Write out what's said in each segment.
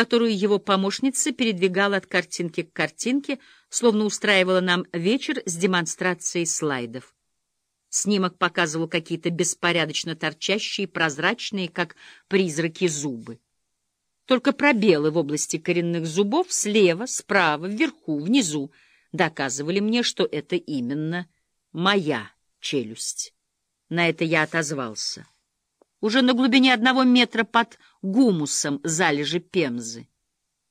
которую его помощница передвигала от картинки к картинке, словно устраивала нам вечер с демонстрацией слайдов. Снимок показывал какие-то беспорядочно торчащие, прозрачные, как призраки, зубы. Только пробелы в области коренных зубов слева, справа, вверху, внизу доказывали мне, что это именно моя челюсть. На это я отозвался. Уже на глубине одного метра под гумусом залежи пемзы.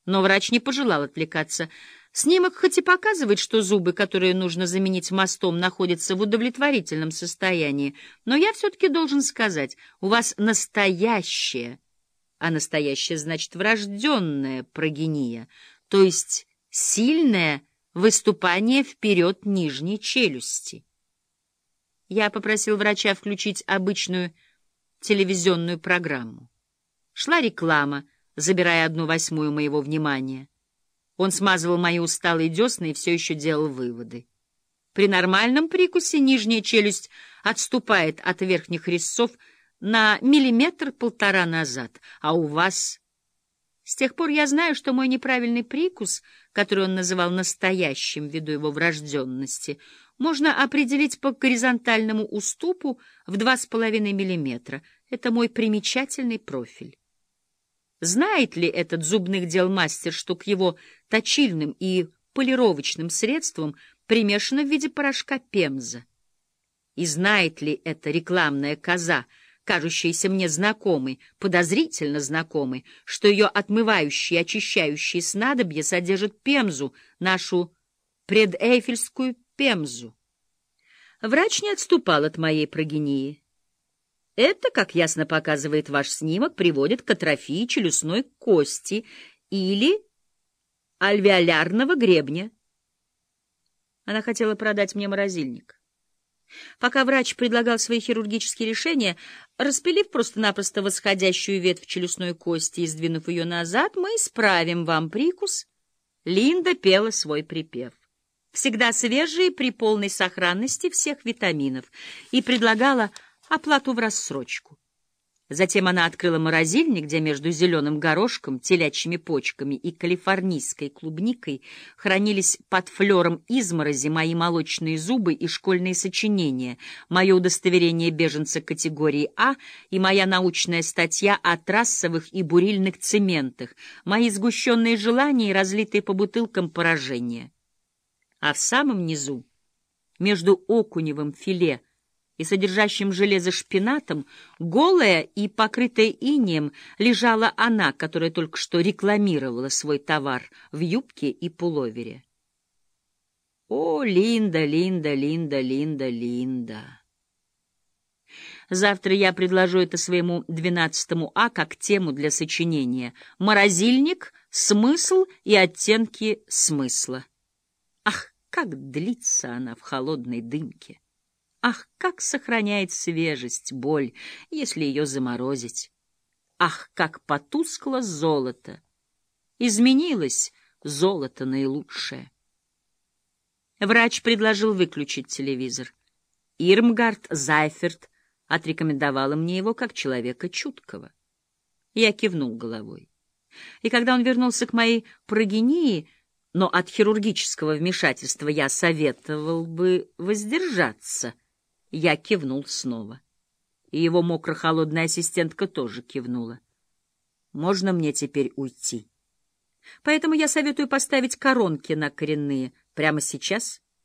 Но врач не пожелал отвлекаться. Снимок хоть и показывает, что зубы, которые нужно заменить мостом, находятся в удовлетворительном состоянии, но я все-таки должен сказать, у вас настоящее, а настоящее значит врожденная прогения, то есть сильное выступание вперед нижней челюсти. Я попросил врача включить обычную телевизионную программу. Шла реклама, забирая одну восьмую моего внимания. Он смазывал мои усталые десна и все еще делал выводы. При нормальном прикусе нижняя челюсть отступает от верхних резцов на миллиметр-полтора назад, а у вас... С тех пор я знаю, что мой неправильный прикус, который он называл настоящим ввиду его врожденности, можно определить по горизонтальному уступу в 2,5 мм. Это мой примечательный профиль. Знает ли этот зубных дел мастер, что к его точильным и полировочным средствам примешано в виде порошка пемза? И знает ли эта рекламная коза, кажущаяся мне знакомой, подозрительно знакомой, что ее отмывающие и очищающие снадобья содержат пемзу, нашу предэйфельскую пемзу. Врач не отступал от моей прогении. Это, как ясно показывает ваш снимок, приводит к атрофии челюстной кости или альвеолярного гребня. Она хотела продать мне морозильник. Пока врач предлагал свои хирургические решения, распилив просто-напросто восходящую ветвь челюстной кости и сдвинув ее назад, мы исправим вам прикус. Линда пела свой припев всегда свежие при полной сохранности всех витаминов, и предлагала оплату в рассрочку. Затем она открыла морозильник, где между зеленым горошком, телячьими почками и калифорнийской клубникой хранились под флером изморози мои молочные зубы и школьные сочинения, мое удостоверение беженца категории А и моя научная статья о трассовых и бурильных цементах, мои сгущенные желания и разлитые по бутылкам поражения а в самом низу, между окуневым филе и содержащим железо шпинатом, голая и покрытая инеем, лежала она, которая только что рекламировала свой товар в юбке и пуловере. О, Линда, Линда, Линда, Линда, Линда! Завтра я предложу это своему двенадцатому А как тему для сочинения «Морозильник. Смысл и оттенки смысла». Ах, как длится она в холодной дымке! Ах, как сохраняет свежесть боль, если ее заморозить! Ах, как потускло золото! Изменилось золото наилучшее. Врач предложил выключить телевизор. Ирмгард Зайферт отрекомендовала мне его как человека чуткого. Я кивнул головой. И когда он вернулся к моей прогении, но от хирургического вмешательства я советовал бы воздержаться. Я кивнул снова. И его мокро-холодная ассистентка тоже кивнула. Можно мне теперь уйти? Поэтому я советую поставить коронки на коренные прямо сейчас —